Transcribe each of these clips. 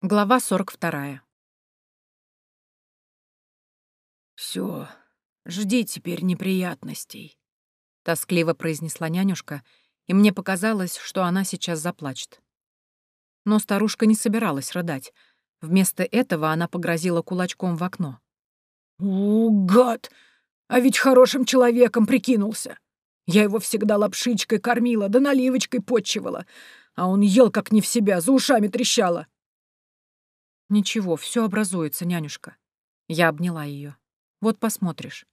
Глава 42. Все, жди теперь неприятностей», — тоскливо произнесла нянюшка, и мне показалось, что она сейчас заплачет. Но старушка не собиралась рыдать. Вместо этого она погрозила кулачком в окно. «У, гад! А ведь хорошим человеком прикинулся. Я его всегда лапшичкой кормила, да наливочкой подчивала, а он ел как не в себя, за ушами трещала». «Ничего, все образуется, нянюшка». Я обняла ее. «Вот посмотришь».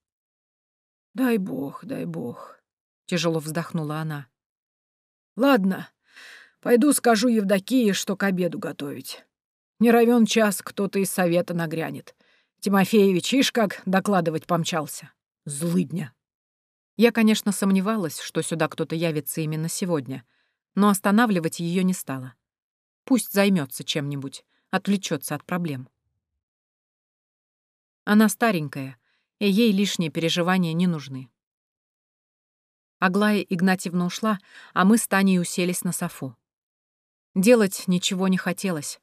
«Дай бог, дай бог», — тяжело вздохнула она. «Ладно, пойду скажу Евдокии, что к обеду готовить. Не равен час кто-то из совета нагрянет. Тимофеевич, ишь как докладывать помчался. Злыдня». Я, конечно, сомневалась, что сюда кто-то явится именно сегодня, но останавливать ее не стала. Пусть займется чем-нибудь, отвлечется от проблем. Она старенькая, и ей лишние переживания не нужны. Аглая Игнатьевна ушла, а мы с Таней уселись на софу. Делать ничего не хотелось.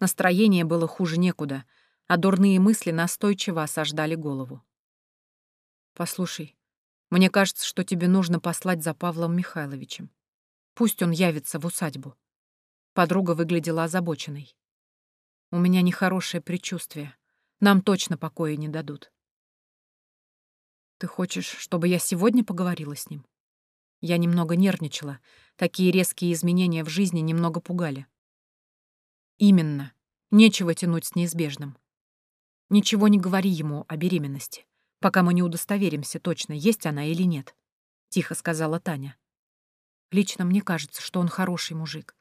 Настроение было хуже некуда, а дурные мысли настойчиво осаждали голову. «Послушай, мне кажется, что тебе нужно послать за Павлом Михайловичем. Пусть он явится в усадьбу». Подруга выглядела озабоченной. «У меня нехорошее предчувствие. Нам точно покоя не дадут». «Ты хочешь, чтобы я сегодня поговорила с ним?» Я немного нервничала. Такие резкие изменения в жизни немного пугали. «Именно. Нечего тянуть с неизбежным. Ничего не говори ему о беременности, пока мы не удостоверимся точно, есть она или нет», — тихо сказала Таня. «Лично мне кажется, что он хороший мужик.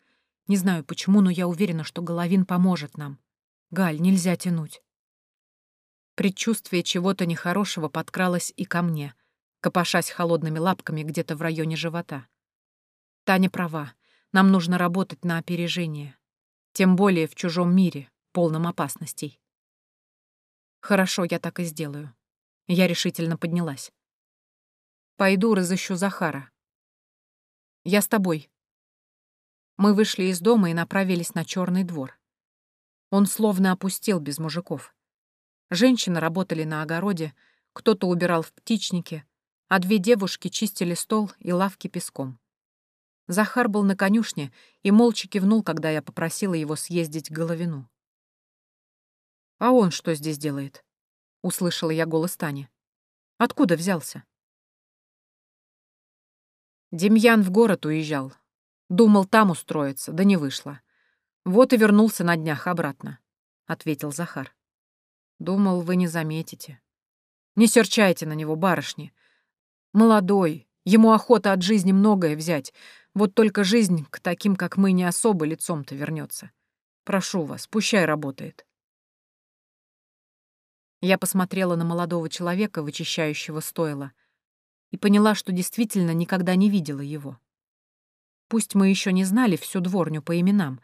Не знаю почему, но я уверена, что Головин поможет нам. Галь, нельзя тянуть. Предчувствие чего-то нехорошего подкралось и ко мне, копошась холодными лапками где-то в районе живота. Таня права, нам нужно работать на опережение. Тем более в чужом мире, полном опасностей. Хорошо, я так и сделаю. Я решительно поднялась. Пойду разыщу Захара. Я с тобой, мы вышли из дома и направились на черный двор. Он словно опустел без мужиков. Женщины работали на огороде, кто-то убирал в птичнике, а две девушки чистили стол и лавки песком. Захар был на конюшне и молча кивнул, когда я попросила его съездить к Головину. «А он что здесь делает?» — услышала я голос Тани. «Откуда взялся?» Демьян в город уезжал, Думал там устроиться, да не вышло. Вот и вернулся на днях обратно, — ответил Захар. Думал, вы не заметите. Не серчайте на него, барышни. Молодой, ему охота от жизни многое взять. Вот только жизнь к таким, как мы, не особо лицом-то вернется. Прошу вас, пущай работает. Я посмотрела на молодого человека, вычищающего стойло, и поняла, что действительно никогда не видела его. Пусть мы еще не знали всю дворню по именам,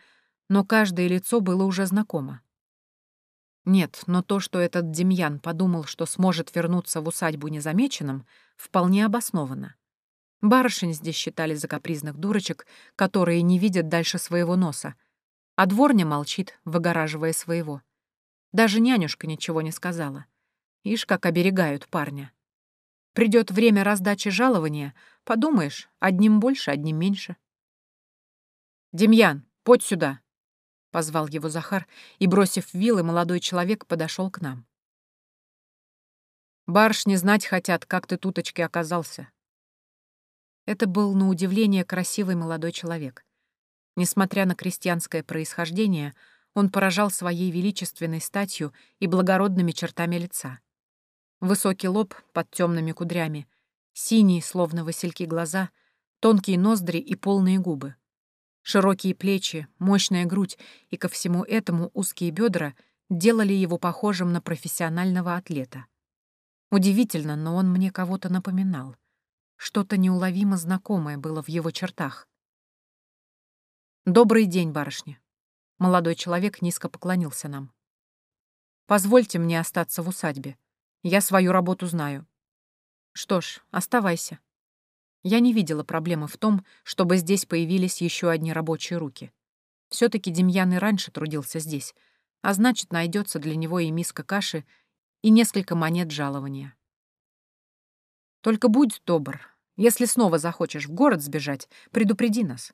но каждое лицо было уже знакомо. Нет, но то, что этот Демьян подумал, что сможет вернуться в усадьбу незамеченным, вполне обосновано. Барышень здесь считали за капризных дурочек, которые не видят дальше своего носа, а дворня молчит, выгораживая своего. Даже нянюшка ничего не сказала. Ишь, как оберегают парня. Придет время раздачи жалования, подумаешь, одним больше, одним меньше. «Демьян, подь сюда!» — позвал его Захар, и, бросив вилы, молодой человек подошел к нам. «Барышни знать хотят, как ты туточки оказался». Это был, на удивление, красивый молодой человек. Несмотря на крестьянское происхождение, он поражал своей величественной статью и благородными чертами лица. Высокий лоб под темными кудрями, синие, словно васильки глаза, тонкие ноздри и полные губы. Широкие плечи, мощная грудь и ко всему этому узкие бедра делали его похожим на профессионального атлета. Удивительно, но он мне кого-то напоминал. Что-то неуловимо знакомое было в его чертах. «Добрый день, барышня!» Молодой человек низко поклонился нам. «Позвольте мне остаться в усадьбе. Я свою работу знаю». «Что ж, оставайся», я не видела проблемы в том, чтобы здесь появились еще одни рабочие руки. все таки Демьян и раньше трудился здесь, а значит, найдется для него и миска каши, и несколько монет жалования. Только будь добр, если снова захочешь в город сбежать, предупреди нас.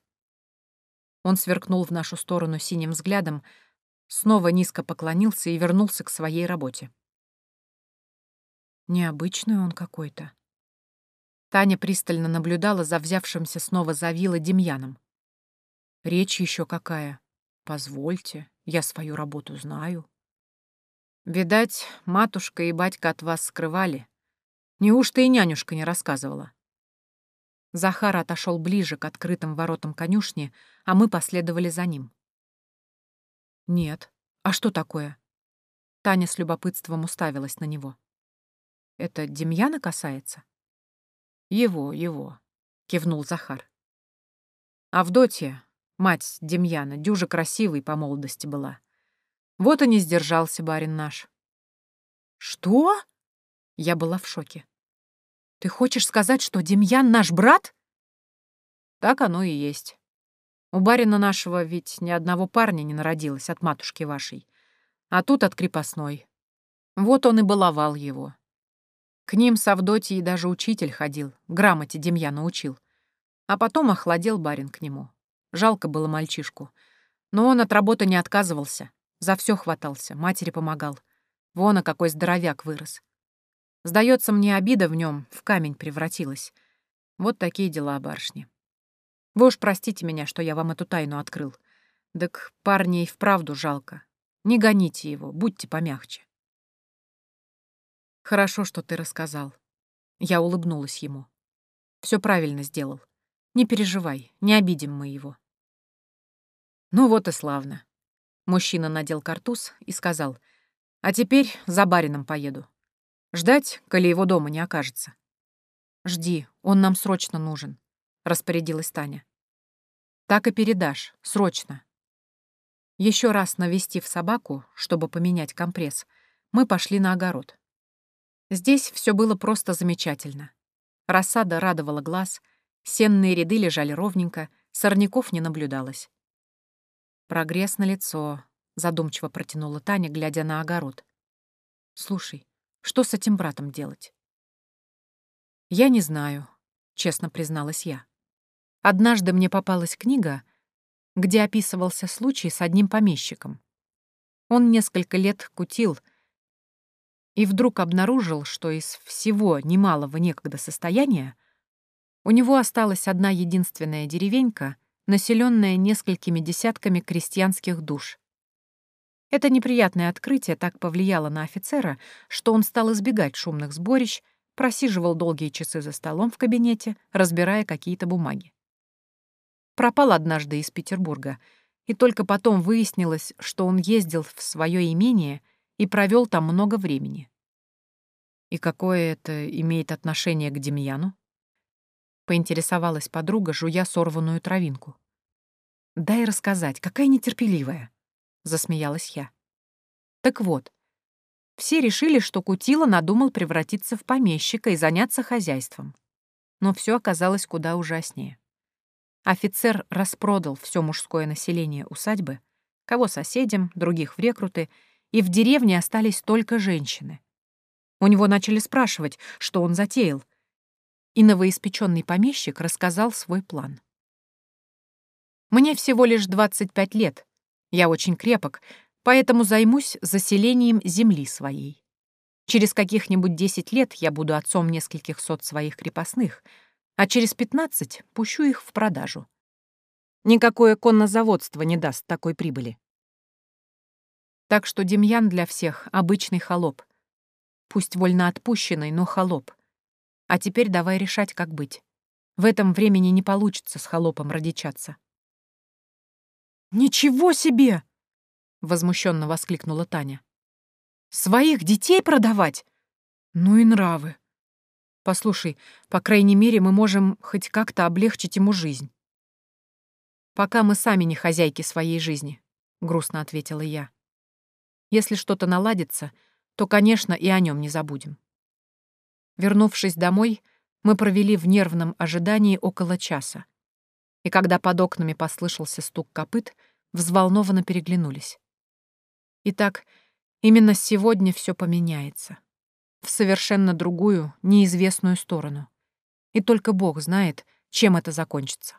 Он сверкнул в нашу сторону синим взглядом, снова низко поклонился и вернулся к своей работе. Необычный он какой-то. Таня пристально наблюдала за взявшимся снова за вилы Демьяном. Речь еще какая. Позвольте, я свою работу знаю. Видать, матушка и батька от вас скрывали. Неужто и нянюшка не рассказывала? Захар отошел ближе к открытым воротам конюшни, а мы последовали за ним. «Нет. А что такое?» Таня с любопытством уставилась на него. «Это Демьяна касается?» «Его, его», — кивнул Захар. «Авдотья, Мать Демьяна, дюжа красивой по молодости была. Вот и не сдержался барин наш. «Что?» Я была в шоке. «Ты хочешь сказать, что Демьян наш брат?» Так оно и есть. У барина нашего ведь ни одного парня не народилось от матушки вашей, а тут от крепостной. Вот он и баловал его. К ним с Авдотьей даже учитель ходил, грамоте Демьяна учил. А потом охладел барин к нему. Жалко было мальчишку. Но он от работы не отказывался. За все хватался, матери помогал. Вон, а какой здоровяк вырос. Сдается мне, обида в нем в камень превратилась. Вот такие дела, барышни. Вы уж простите меня, что я вам эту тайну открыл. Так парня и вправду жалко. Не гоните его, будьте помягче. Хорошо, что ты рассказал. Я улыбнулась ему. Все правильно сделал. Не переживай, не обидим мы его. Ну вот и славно. Мужчина надел картуз и сказал, а теперь за барином поеду. Ждать, коли его дома не окажется. Жди, он нам срочно нужен, распорядилась Таня. Так и передашь, срочно. Еще раз навестив собаку, чтобы поменять компресс, мы пошли на огород. Здесь все было просто замечательно. Рассада радовала глаз — Сенные ряды лежали ровненько, сорняков не наблюдалось. «Прогресс на лицо», — задумчиво протянула Таня, глядя на огород. «Слушай, что с этим братом делать?» «Я не знаю», — честно призналась я. «Однажды мне попалась книга, где описывался случай с одним помещиком. Он несколько лет кутил и вдруг обнаружил, что из всего немалого некогда состояния у него осталась одна единственная деревенька, населенная несколькими десятками крестьянских душ. Это неприятное открытие так повлияло на офицера, что он стал избегать шумных сборищ, просиживал долгие часы за столом в кабинете, разбирая какие-то бумаги. Пропал однажды из Петербурга, и только потом выяснилось, что он ездил в свое имение и провел там много времени. И какое это имеет отношение к Демьяну? поинтересовалась подруга, жуя сорванную травинку. «Дай рассказать, какая нетерпеливая!» — засмеялась я. «Так вот, все решили, что Кутила надумал превратиться в помещика и заняться хозяйством. Но все оказалось куда ужаснее. Офицер распродал все мужское население усадьбы, кого соседям, других в рекруты, и в деревне остались только женщины. У него начали спрашивать, что он затеял — и новоиспеченный помещик рассказал свой план. «Мне всего лишь 25 лет. Я очень крепок, поэтому займусь заселением земли своей. Через каких-нибудь 10 лет я буду отцом нескольких сот своих крепостных, а через 15 пущу их в продажу. Никакое коннозаводство не даст такой прибыли. Так что Демьян для всех — обычный холоп. Пусть вольно отпущенный, но холоп. А теперь давай решать, как быть. В этом времени не получится с холопом родичаться. «Ничего себе!» — возмущенно воскликнула Таня. «Своих детей продавать? Ну и нравы. Послушай, по крайней мере, мы можем хоть как-то облегчить ему жизнь». «Пока мы сами не хозяйки своей жизни», — грустно ответила я. «Если что-то наладится, то, конечно, и о нем не забудем». Вернувшись домой, мы провели в нервном ожидании около часа. И когда под окнами послышался стук копыт, взволнованно переглянулись. Итак, именно сегодня все поменяется. В совершенно другую, неизвестную сторону. И только Бог знает, чем это закончится.